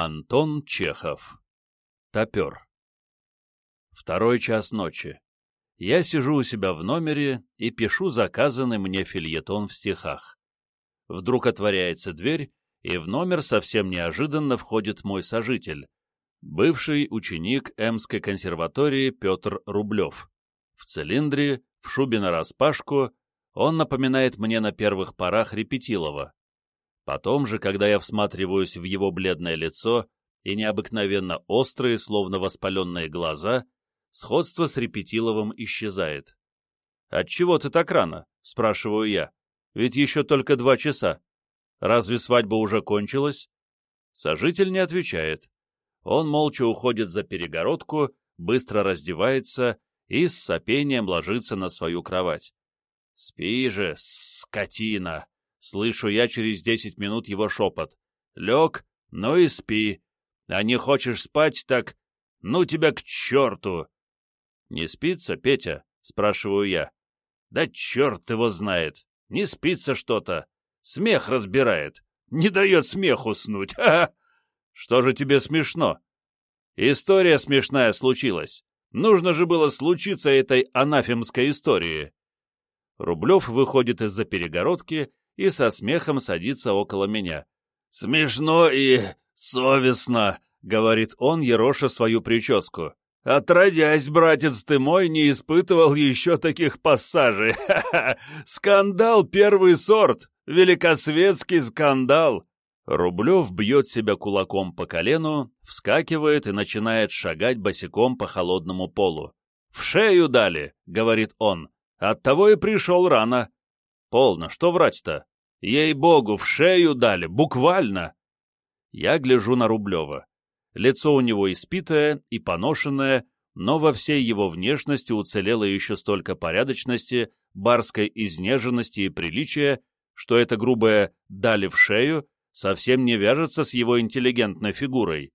Антон Чехов. Топер. Второй час ночи. Я сижу у себя в номере и пишу заказанный мне фильетон в стихах. Вдруг отворяется дверь, и в номер совсем неожиданно входит мой сожитель, бывший ученик Эмской консерватории Петр Рублев. В цилиндре, в шубе нараспашку, он напоминает мне на первых порах Репетилова. Потом же, когда я всматриваюсь в его бледное лицо и необыкновенно острые, словно воспаленные глаза, сходство с Репетиловым исчезает. «Отчего ты так рано?» — спрашиваю я. «Ведь еще только два часа. Разве свадьба уже кончилась?» Сожитель не отвечает. Он молча уходит за перегородку, быстро раздевается и с сопением ложится на свою кровать. «Спи же, скотина!» Слышу я через десять минут его шепот. «Лег, ну и спи. А не хочешь спать, так ну тебя к черту!» «Не спится, Петя?» — спрашиваю я. «Да черт его знает! Не спится что-то! Смех разбирает! Не дает смеху снуть! Ха -ха! Что же тебе смешно?» «История смешная случилась. Нужно же было случиться этой анафемской истории». Рублев выходит из-за перегородки и со смехом садится около меня. «Смешно и совестно», — говорит он, ероша свою прическу. «Отродясь, братец ты мой, не испытывал еще таких пассажей. Скандал первый сорт, великосветский скандал». Рублев бьет себя кулаком по колену, вскакивает и начинает шагать босиком по холодному полу. «В шею дали», — говорит он. «Оттого и пришел рано». «Полно, что врать-то? Ей-богу, в шею дали, буквально!» Я гляжу на Рублева. Лицо у него испитое и поношенное, но во всей его внешности уцелело еще столько порядочности, барской изнеженности и приличия, что это грубое «дали в шею» совсем не вяжется с его интеллигентной фигурой.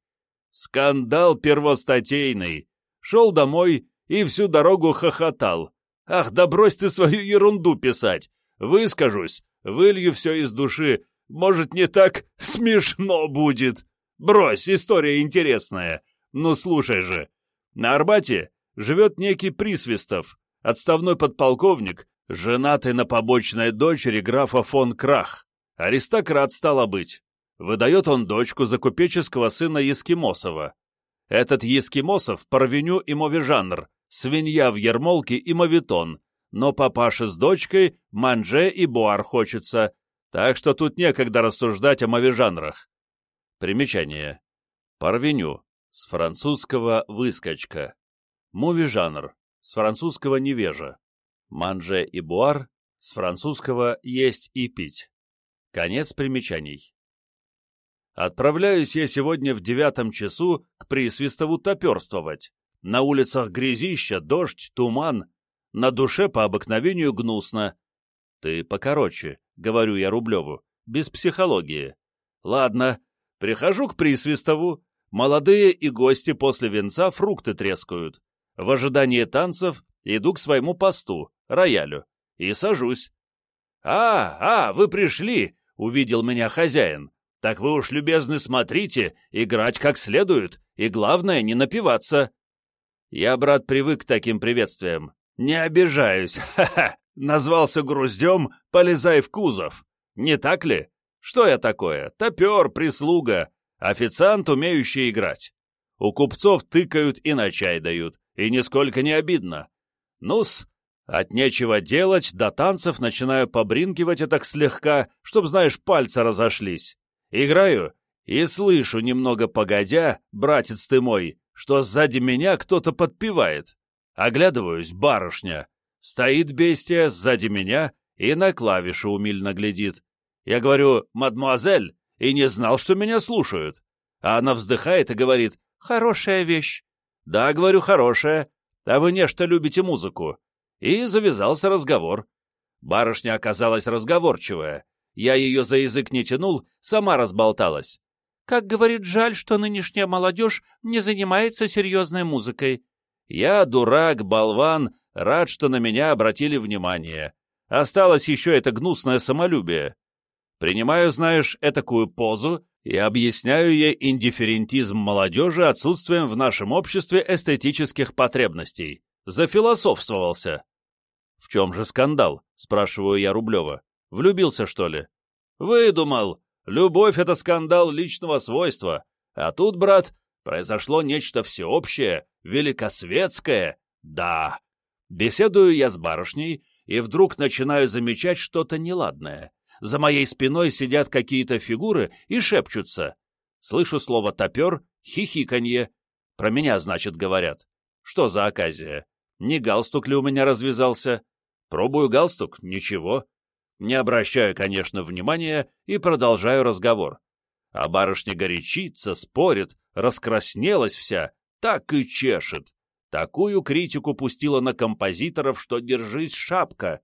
Скандал первостатейный. Шел домой и всю дорогу хохотал. Ах, да брось ты свою ерунду писать! Выскажусь, вылью все из души. Может, не так смешно будет. Брось, история интересная. Ну, слушай же. На Арбате живет некий Присвистов, отставной подполковник, женатый на побочной дочери графа фон Крах. Аристократ стало быть. Выдает он дочку за купеческого сына Ескимосова. Этот Ескимосов — Парвеню и mauvais genre, свинья в ермолке и моветон, но папаше с дочкой manger и boire хочется, так что тут некогда рассуждать о мове-жанрах. Примечание. Парвеню. С французского «выскочка». Mauvais genre. С французского «невежа». Манже и буар. С французского «есть и пить». Конец примечаний. Отправляюсь я сегодня в девятом часу к Присвистову топерствовать. На улицах грязища, дождь, туман, на душе по обыкновению гнусно. Ты покороче, говорю я Рублеву, без психологии. Ладно, прихожу к Присвистову, молодые и гости после венца фрукты трескают. В ожидании танцев иду к своему посту, роялю, и сажусь. «А, а, вы пришли!» — увидел меня хозяин. «Так вы уж, любезны, смотрите, играть как следует, и главное, не напиваться». Я, брат, привык к таким приветствиям. Не обижаюсь, ха-ха, назвался груздем, полезай в кузов. Не так ли? Что я такое? Топер, прислуга, официант, умеющий играть. У купцов тыкают и на чай дают, и нисколько не обидно. Ну-с, от нечего делать, до танцев начинаю побринкивать так слегка, чтоб, знаешь, пальцы разошлись. Играю и слышу, немного погодя, братец ты мой, что сзади меня кто-то подпевает. Оглядываюсь, барышня. Стоит бестия сзади меня и на клавишу умильно глядит. Я говорю «мадмуазель» и не знал, что меня слушают. А она вздыхает и говорит «хорошая вещь». «Да, — говорю, — хорошая. А вы нечто любите музыку». И завязался разговор. Барышня оказалась разговорчивая. Я ее за язык не тянул, сама разболталась. Как говорит, жаль, что нынешняя молодежь не занимается серьезной музыкой. Я, дурак, болван, рад, что на меня обратили внимание. Осталось еще это гнусное самолюбие. Принимаю, знаешь, этакую позу и объясняю ей индифферентизм молодежи отсутствием в нашем обществе эстетических потребностей. Зафилософствовался. «В чем же скандал?» — спрашиваю я Рублева. «Влюбился, что ли?» «Выдумал. Любовь — это скандал личного свойства. А тут, брат, произошло нечто всеобщее, великосветское. Да. Беседую я с барышней, и вдруг начинаю замечать что-то неладное. За моей спиной сидят какие-то фигуры и шепчутся. Слышу слово «топер», хихиканье. Про меня, значит, говорят. Что за оказия? Не галстук ли у меня развязался? Пробую галстук, ничего. Не обращаю, конечно, внимания и продолжаю разговор. А барышня горячится, спорит, раскраснелась вся, так и чешет. Такую критику пустила на композиторов, что держись шапка.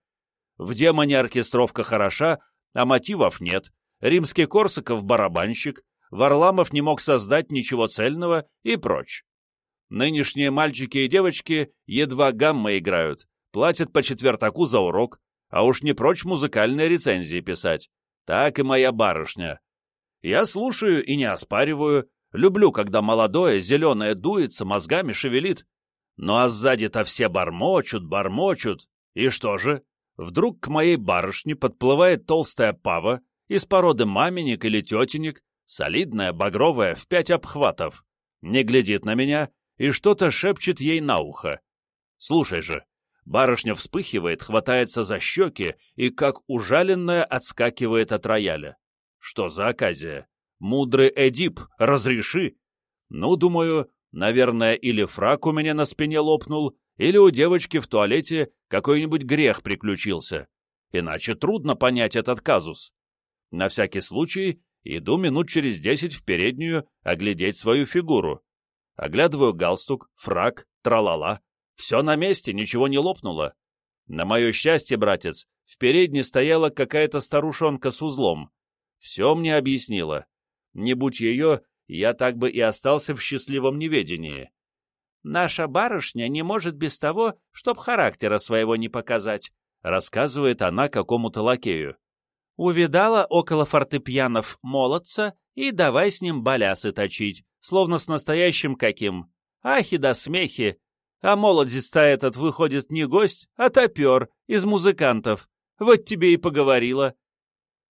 В демоне оркестровка хороша, а мотивов нет. Римский Корсаков — барабанщик, Варламов не мог создать ничего цельного и прочь. Нынешние мальчики и девочки едва гамма играют, платят по четвертаку за урок, а уж не прочь музыкальные рецензии писать. Так и моя барышня. Я слушаю и не оспариваю, люблю, когда молодое, зеленое дуется, мозгами шевелит, ну а сзади-то все бормочут, бормочут. И что же? Вдруг к моей барышне подплывает толстая пава из породы маменек или тетенек, солидная, багровая, в пять обхватов. Не глядит на меня и что-то шепчет ей на ухо. Слушай же, барышня вспыхивает, хватается за щеки и, как ужаленная, отскакивает от рояля. Что за оказия? Мудрый Эдип, разреши! Ну, думаю, Наверное, или фрак у меня на спине лопнул, или у девочки в туалете какой-нибудь грех приключился. Иначе трудно понять этот казус. На всякий случай иду минут через десять в переднюю оглядеть свою фигуру. Оглядываю галстук, фрак, тралала. Все на месте, ничего не лопнуло. На мое счастье, братец, в передней стояла какая-то старушонка с узлом. Все мне объяснила. Не будь ее, я так бы и остался в счастливом неведении. «Наша барышня не может без того, чтоб характера своего не показать», рассказывает она какому-то лакею. Увидала около фортепьянов молодца и давай с ним балясы точить, словно с настоящим каким. Ахи да смехи. А молодец-то этот выходит не гость, а топер из музыкантов. Вот тебе и поговорила.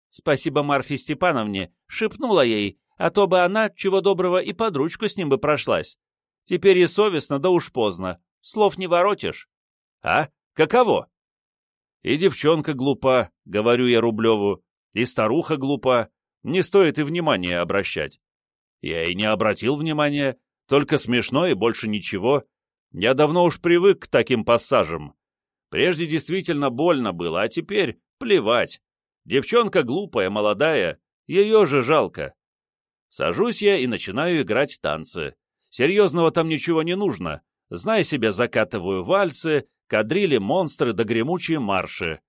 Спасибо Марфе Степановне, шепнула ей, а то бы она, чего доброго, и под ручку с ним бы прошлась. Теперь и совестно, да уж поздно. Слов не воротишь. А? Каково? И девчонка глупа, говорю я Рублеву, и старуха глупа. Не стоит и внимания обращать. Я и не обратил внимания, только смешно и больше ничего. Я давно уж привык к таким пассажам. Прежде действительно больно было, а теперь плевать. Девчонка глупая, молодая, ее же жалко. Сажусь я и начинаю играть танцы. Серьезного там ничего не нужно. Знай себе, закатываю вальсы, кадрили, монстры да гремучие марши.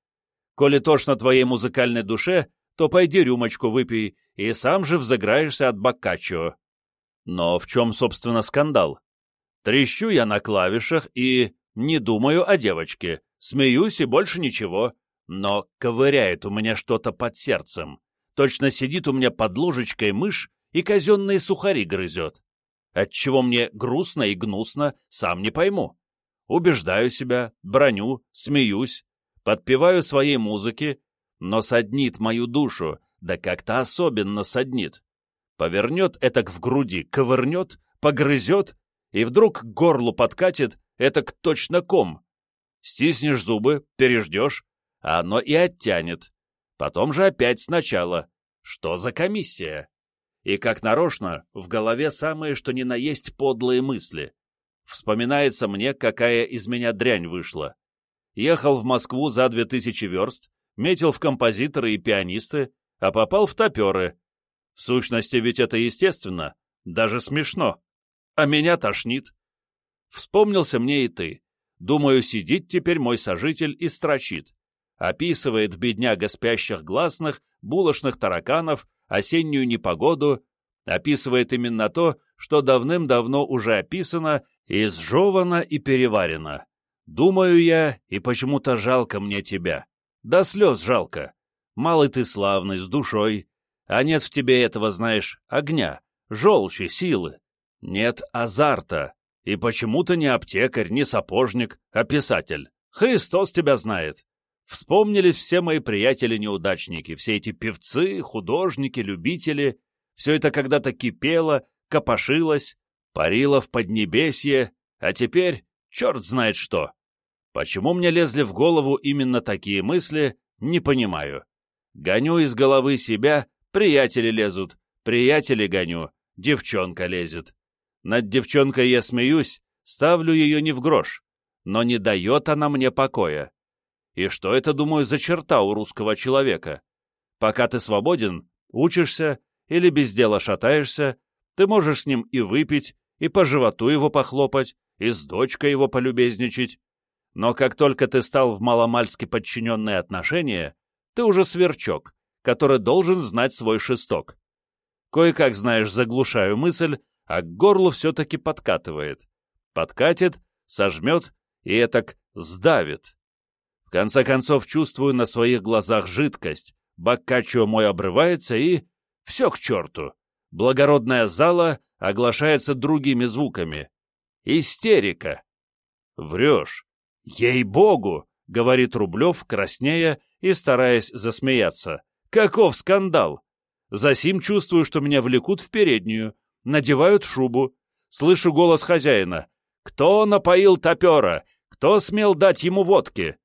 Коли тошно твоей музыкальной душе, то пойди рюмочку выпей, и сам же взыграешься от боккаччо. Но в чем, собственно, скандал? Трещу я на клавишах и не думаю о девочке, смеюсь и больше ничего, но ковыряет у меня что-то под сердцем. Точно сидит у меня под ложечкой мышь и казенные сухари грызет. Отчего мне грустно и гнусно, сам не пойму. Убеждаю себя, броню, смеюсь, подпеваю своей музыке, но соднит мою душу, да как-то особенно соднит. Повернет этак в груди, ковырнет, погрызет, и вдруг к горлу подкатит этак точно ком. Стиснешь зубы, переждешь, оно и оттянет. Потом же опять сначала. Что за комиссия? И, как нарочно, в голове самые что ни на есть подлые мысли. Вспоминается мне, какая из меня дрянь вышла. Ехал в Москву за две тысячи верст, метил в композиторы и пианисты, а попал в топеры. В сущности, ведь это естественно, даже смешно. А меня тошнит. Вспомнился мне и ты. Думаю, сидит теперь мой сожитель и строчит. Описывает бедняга спящих гласных, булочных тараканов, осеннюю непогоду, описывает именно то, что давным-давно уже описано, изжевано и переварено. Думаю я, и почему-то жалко мне тебя. До слез жалко. Малый ты славный, с душой. А нет в тебе этого, знаешь, огня, желчи, силы. Нет азарта. И почему-то не аптекарь, не сапожник, а писатель. Христос тебя знает. Вспомнились все мои приятели-неудачники, все эти певцы, художники, любители. Все это когда-то кипело, копошилось, парило в поднебесье, а теперь черт знает что. Почему мне лезли в голову именно такие мысли, не понимаю. Гоню из головы себя, приятели лезут, приятели гоню, девчонка лезет. Над девчонкой я смеюсь, ставлю ее не в грош, но не дает она мне покоя. И что это, думаю, за черта у русского человека? Пока ты свободен, учишься или без дела шатаешься, ты можешь с ним и выпить, и по животу его похлопать, и с дочкой его полюбезничать. Но как только ты стал в маломальски подчиненные отношения, ты уже сверчок, который должен знать свой шесток. Кое-как, знаешь, заглушаю мысль, а к горлу все-таки подкатывает. Подкатит, сожмет и этак сдавит. В конце концов чувствую на своих глазах жидкость, боккаччо мой обрывается и... Все к черту. Благородная зала оглашается другими звуками. Истерика. Врешь. Ей-богу, говорит Рублев, краснея и стараясь засмеяться. Каков скандал! Засим чувствую, что меня влекут в переднюю, надевают шубу. Слышу голос хозяина. «Кто напоил топера? Кто смел дать ему водки?»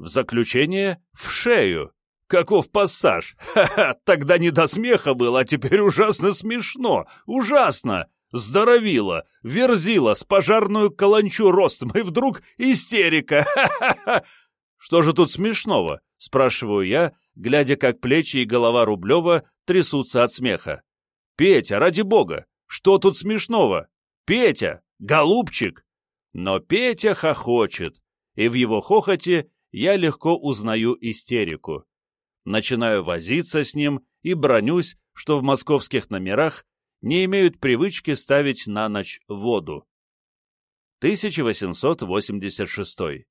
В заключение — в шею. Каков пассаж? Ха-ха, тогда не до смеха было, а теперь ужасно смешно. Ужасно! Здоровило, верзило, с пожарную каланчу ростом, и вдруг истерика. Ха-ха-ха! Что же тут смешного? Спрашиваю я, глядя, как плечи и голова Рублева трясутся от смеха. Петя, ради бога, что тут смешного? Петя, голубчик! Но Петя хохочет, и в его хохоте я легко узнаю истерику. Начинаю возиться с ним и бронюсь, что в московских номерах не имеют привычки ставить на ночь воду. 1886